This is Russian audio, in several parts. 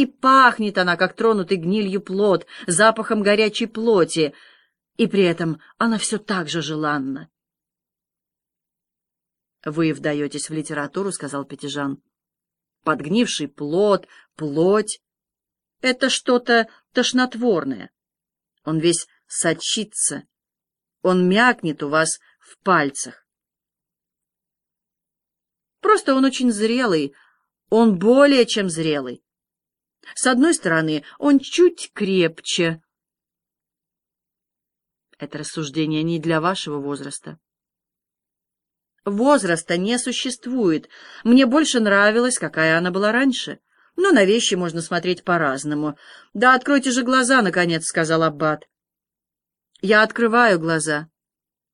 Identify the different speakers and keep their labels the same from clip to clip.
Speaker 1: И пахнет она, как тронутый гнилью плод, запахом горячей плоти, и при этом она все так же желанна. «Вы вдаетесь в литературу», — сказал Пятижан. «Подгнивший плод, плоть — это что-то тошнотворное. Он весь сочится, он мякнет у вас в пальцах. Просто он очень зрелый, он более чем зрелый. С одной стороны, он чуть крепче. Это рассуждение не для вашего возраста. Возраста не существует. Мне больше нравилось, какая она была раньше. Но на вещи можно смотреть по-разному. «Да откройте же глаза, наконец», — сказал Аббат. Я открываю глаза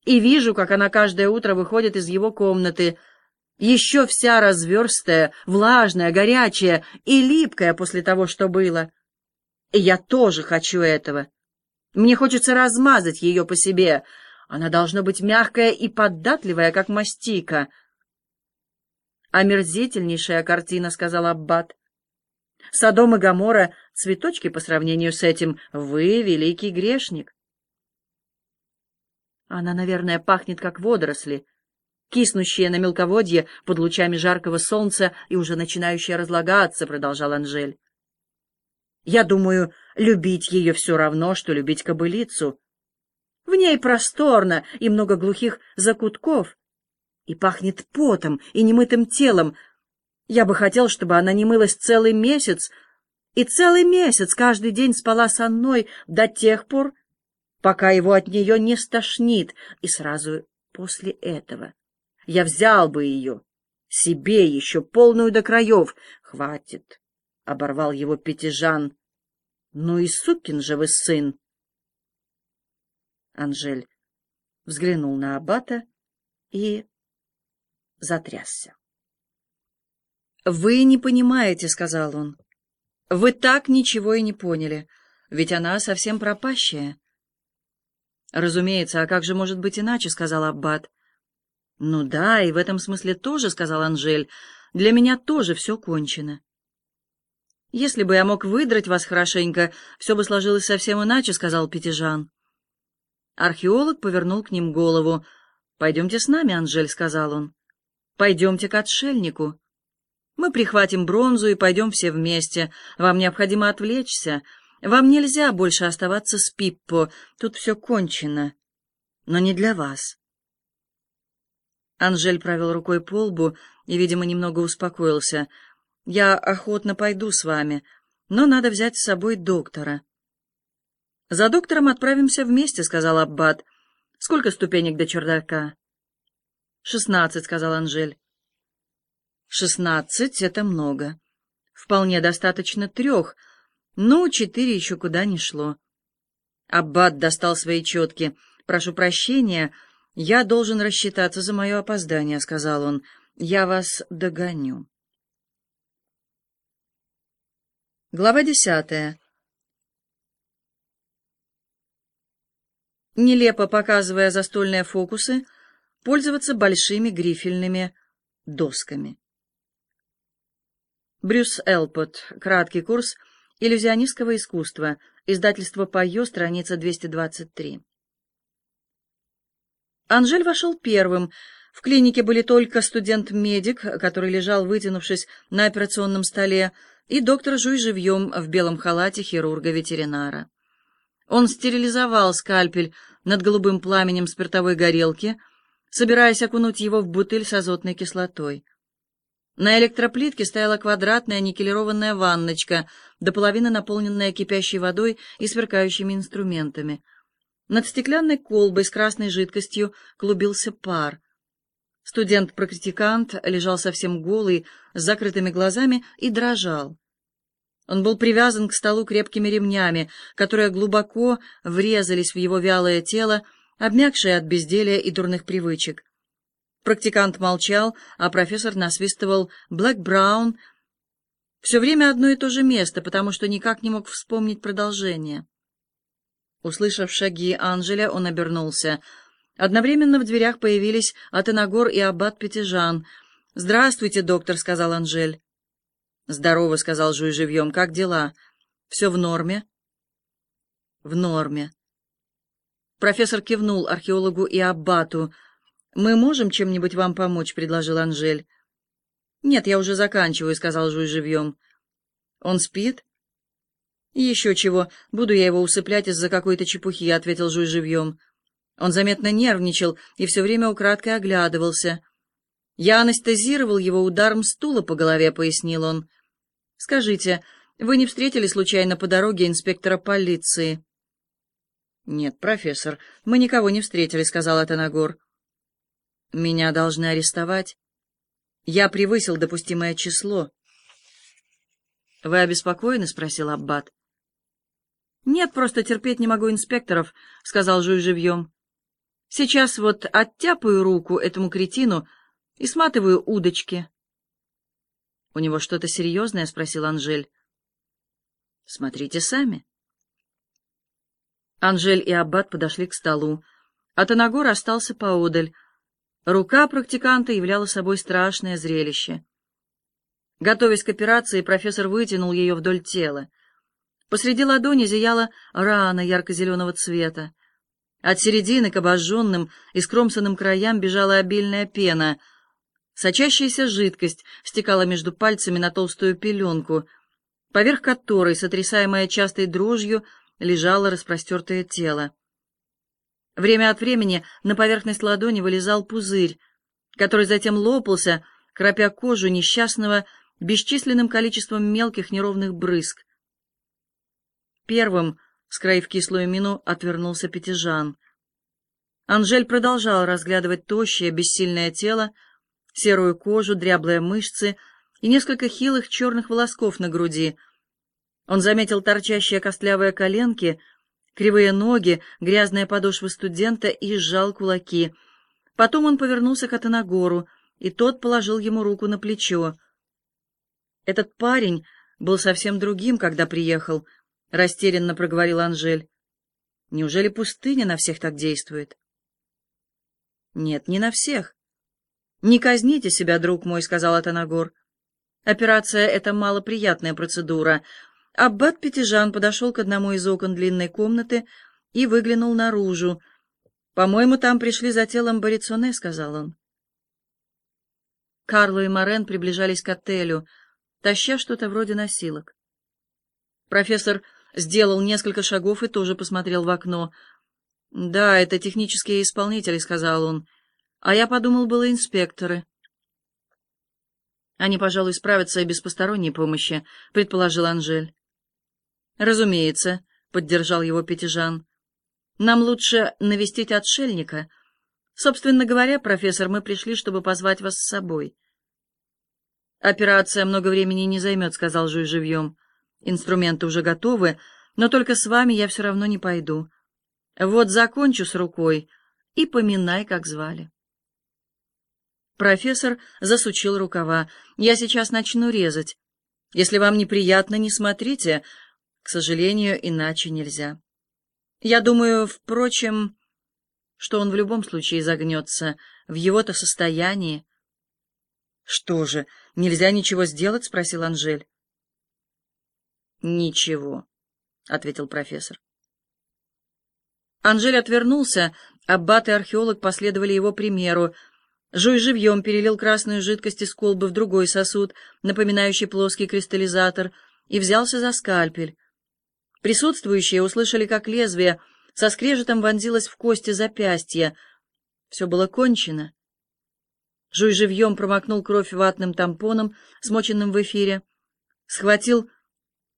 Speaker 1: и вижу, как она каждое утро выходит из его комнаты, еще вся разверстая, влажная, горячая и липкая после того, что было. И я тоже хочу этого. Мне хочется размазать ее по себе. Она должна быть мягкая и податливая, как мастика. «Омерзительнейшая картина», — сказал Аббат. «Содом и Гоморра — цветочки по сравнению с этим. Вы — великий грешник». Она, наверное, пахнет, как водоросли, киснущие на мелководье под лучами жаркого солнца и уже начинающие разлагаться, — продолжал Анжель. Я думаю, любить ее все равно, что любить кобылицу. В ней просторно и много глухих закутков, и пахнет потом и немытым телом. Я бы хотел, чтобы она не мылась целый месяц, и целый месяц каждый день спала со мной до тех пор, пока его от нее не стошнит, и сразу после этого я взял бы ее, себе еще полную до краев. Хватит, — оборвал его Пятижан. Ну и сукин же вы сын! Анжель взглянул на аббата и затрясся. «Вы не понимаете», — сказал он. «Вы так ничего и не поняли, ведь она совсем пропащая. «Разумеется, а как же может быть иначе?» — сказал Аббат. «Ну да, и в этом смысле тоже», — сказал Анжель. «Для меня тоже все кончено». «Если бы я мог выдрать вас хорошенько, все бы сложилось совсем иначе», — сказал Пятижан. Археолог повернул к ним голову. «Пойдемте с нами, Анжель», — сказал он. «Пойдемте к отшельнику. Мы прихватим бронзу и пойдем все вместе. Вам необходимо отвлечься». Вам нельзя больше оставаться с Пиппо, тут все кончено. Но не для вас. Анжель провел рукой по лбу и, видимо, немного успокоился. «Я охотно пойду с вами, но надо взять с собой доктора». «За доктором отправимся вместе», — сказал Аббат. «Сколько ступенек до чердака?» «Шестнадцать», — сказал Анжель. «Шестнадцать — это много. Вполне достаточно трех, ну, четыре еще куда ни шло. Аббат достал свои четки. «Прошу прощения, я должен рассчитаться за мое опоздание», — сказал он. «Я вас догоню». Глава десятая. Нелепо показывая застольные фокусы, пользоваться большими грифельными досками. Брюс Элпот. Краткий курс — Иллюзионистского искусства. Издательство «Пайо», страница 223. Анжель вошел первым. В клинике были только студент-медик, который лежал, вытянувшись на операционном столе, и доктор Жуй живьем в белом халате хирурга-ветеринара. Он стерилизовал скальпель над голубым пламенем спиртовой горелки, собираясь окунуть его в бутыль с азотной кислотой. На электроплитке стояла квадратная никелированная ванночка, до половины наполненная кипящей водой и сверкающими инструментами. Над стеклянной колбой с красной жидкостью клубился пар. Студент-практикант лежал совсем голый, с закрытыми глазами и дрожал. Он был привязан к столу крепкими ремнями, которые глубоко врезались в его вялое тело, обмякшее от безделия и дурных привычек. Практикант молчал, а профессор насвистывал «Блэк Браун». Все время одно и то же место, потому что никак не мог вспомнить продолжение. Услышав шаги Анжеля, он обернулся. Одновременно в дверях появились Атенагор и Аббат Пятижан. «Здравствуйте, доктор», — сказал Анжель. «Здорово», — сказал Жуй живьем. «Как дела? Все в норме?» «В норме». Профессор кивнул археологу и аббату. «Мы можем чем-нибудь вам помочь?» — предложил Анжель. «Нет, я уже заканчиваю», — сказал Жуй живьем. «Он спит?» «Еще чего. Буду я его усыплять из-за какой-то чепухи», — ответил Жуй живьем. Он заметно нервничал и все время украдкой оглядывался. «Я анестезировал его ударом стула по голове», — пояснил он. «Скажите, вы не встретили случайно по дороге инспектора полиции?» «Нет, профессор, мы никого не встретили», — сказал Атанагор. «Меня должны арестовать. Я превысил допустимое число». «Вы обеспокоены?» — спросил Аббат. «Нет, просто терпеть не могу инспекторов», — сказал Жуй живьем. «Сейчас вот оттяпаю руку этому кретину и сматываю удочки». «У него что-то серьезное?» — спросил Анжель. «Смотрите сами». Анжель и Аббат подошли к столу. Атанагор остался поодаль. Рука практиканта являла собой страшное зрелище. Готовясь к операции, профессор вытянул ее вдоль тела. Посреди ладони зияла рана ярко-зеленого цвета. От середины к обожженным и скромсанным краям бежала обильная пена. Сочащаяся жидкость стекала между пальцами на толстую пеленку, поверх которой, сотрясаемая частой дрожью, лежало распростертое тело. Время от времени на поверхность ладони вылезал пузырь, который затем лопался, кропя кожу несчастного бесчисленным количеством мелких неровных брызг. Первым, скроив кислую мину, отвернулся Пятижан. Анжель продолжал разглядывать тощее, бессильное тело, серую кожу, дряблые мышцы и несколько хилых черных волосков на груди. Он заметил торчащие костлявые коленки, кривые ноги, грязные подошвы студента и сжал кулаки. Потом он повернулся к Атанагору, и тот положил ему руку на плечо. Этот парень был совсем другим, когда приехал —— растерянно проговорил Анжель. «Неужели пустыня на всех так действует?» «Нет, не на всех. Не казните себя, друг мой», — сказал Атанагор. «Операция — это малоприятная процедура». Аббат Пятижан подошел к одному из окон длинной комнаты и выглянул наружу. «По-моему, там пришли за телом Борицоне», — сказал он. Карло и Морен приближались к отелю, таща что-то вроде носилок. Профессор сделал несколько шагов и тоже посмотрел в окно. «Да, это технические исполнители», — сказал он. «А я подумал, было инспекторы». «Они, пожалуй, справятся и без посторонней помощи», — предположил Анжель. «Разумеется», — поддержал его Пятижан. «Нам лучше навестить отшельника. Собственно говоря, профессор, мы пришли, чтобы позвать вас с собой». «Операция много времени не займет», — сказал Жуй живьем. Инструменты уже готовы, но только с вами я все равно не пойду. Вот закончу с рукой и поминай, как звали. Профессор засучил рукава. Я сейчас начну резать. Если вам неприятно, не смотрите. К сожалению, иначе нельзя. Я думаю, впрочем, что он в любом случае загнется в его-то состоянии. — Что же, нельзя ничего сделать? — спросил Анжель. «Ничего», — ответил профессор. Анжель отвернулся, аббат и археолог последовали его примеру. Жуй живьем перелил красную жидкость из колбы в другой сосуд, напоминающий плоский кристаллизатор, и взялся за скальпель. Присутствующие услышали, как лезвие со скрежетом вонзилось в кости запястья. Все было кончено. Жуй живьем промокнул кровь ватным тампоном, смоченным в эфире, схватил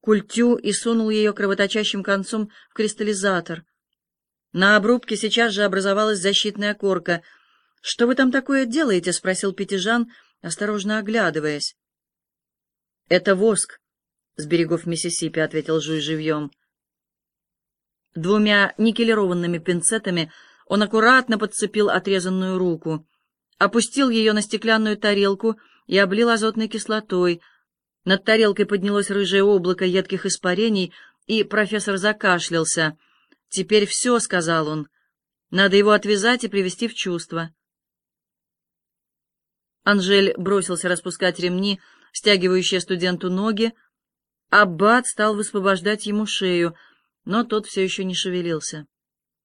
Speaker 1: культю и сунул ее кровоточащим концом в кристаллизатор. На обрубке сейчас же образовалась защитная корка. «Что вы там такое делаете?» — спросил Пятижан, осторожно оглядываясь. «Это воск», — с берегов Миссисипи ответил Жуй живьем. Двумя никелированными пинцетами он аккуратно подцепил отрезанную руку, опустил ее на стеклянную тарелку и облил азотной кислотой — над тарелкой поднялось рыжее облако едких испарений, и профессор закашлялся. «Теперь все», — сказал он. «Надо его отвязать и привести в чувство». Анжель бросился распускать ремни, стягивающие студенту ноги. Аббат стал высвобождать ему шею, но тот все еще не шевелился.